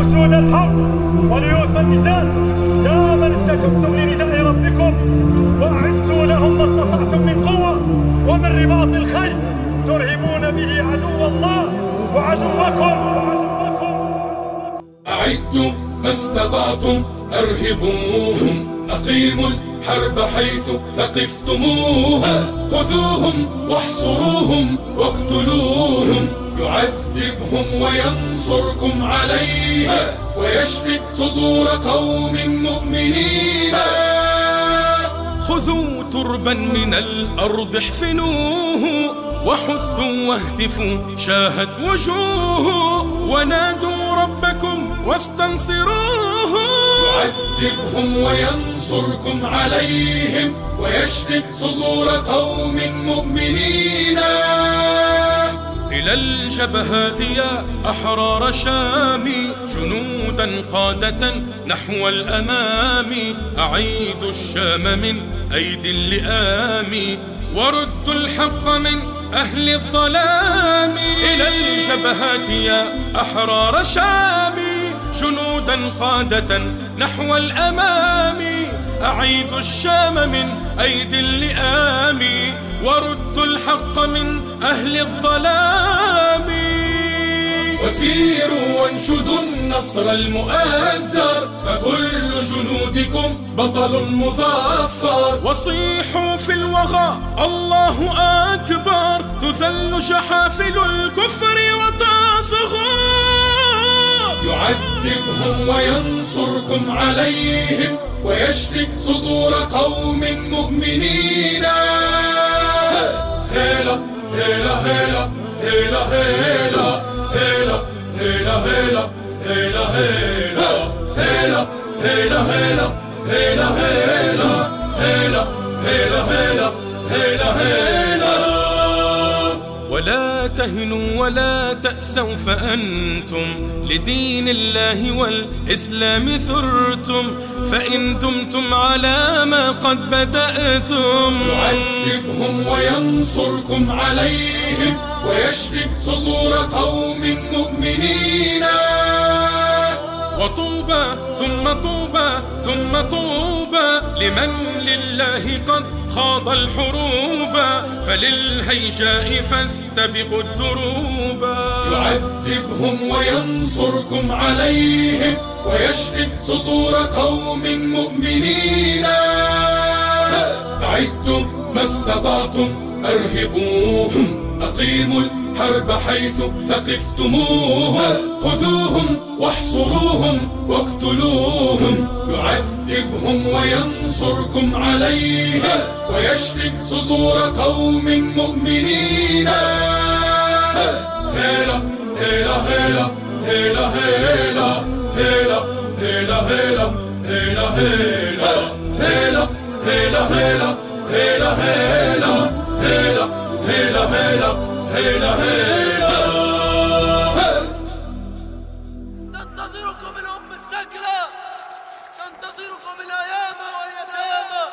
أسود الحرب وليوث النزال يا من استجبتم لنداء ربكم وأعدوا لهم ما استطعتم من قوة ومن رباط الخيل ترهبون به عدو الله وعدوكم. أعدوا ما استطعتم أرهبوهم. أقيموا الحرب حيث ثقفتموها. خذوهم واحصروهم واقتلوهم. يعذبهم وينصركم عليها ويشفي صدور قوم مؤمنين. خذوا تربا من الأرض احفنوه وحثوا واهتفوا شاهت وجوه. ونادوا ربكم واستنصروه. يعذبهم وينصركم عليهم ويشفي صدور قوم مؤمنين. إلى الجبهات يا أحرار شامي جنودا قادة نحو الأمام. أعيدوا الشام من أيدي اللئام وردوا الحق من أهل الظلام. إلى الجبهات يا أحرار شامي جنودا قادة نحو الأمام. أعيدوا الشام من أيدي اللئام وردوا الحق من أهل الظلام. وسيروا وانشدوا النصر المؤزر فكل جنودكم بطل مظفر. وصيحوا في الوغى الله أكبر. تذل شحافل الكفر وتصغر يعذبهم وينصركم عليهم ويشفي صدور قوم مؤمنين هيلا هيلا هيلا هيلا هيلا هيلا هيلا هيلا هيلا هيلا هيلا هيلا هيلا هيلا هيلا هيلا هيلا هيلا هيلا ولا تهنوا ولا تأسوا فأنتم لدين الله والإسلام ثرتم فإن دمتم على ما قد بدأتم. يعذبهم وينصركم عليهم ويشفي صدور قوم مؤمنين. وطوبى ثم طوبى ثم طوبى لمن لله قد خاض الحروب. فللهيجاء فاستبقوا الدروب. يعذبهم وينصركم عليهم ويشفي صدور قوم مؤمنين. أعدوا ما استطعتم أرهبوهم أقيموا الحرب حيث ثقفتموها خذوهم واحصروهم واقتلوهم يعذبهم وينصركم عليها ويشفي صدور قوم مؤمنين هيلا هيلا هيلا هيلا هيلا هيلا هيلا هيلا هيلا هيلا هيلا هيلا هيلا هيلا هيلا هيلا هيلا هيلا هيلا ننتظركم الأم السكلة ننتظركم الأيام واليتامى.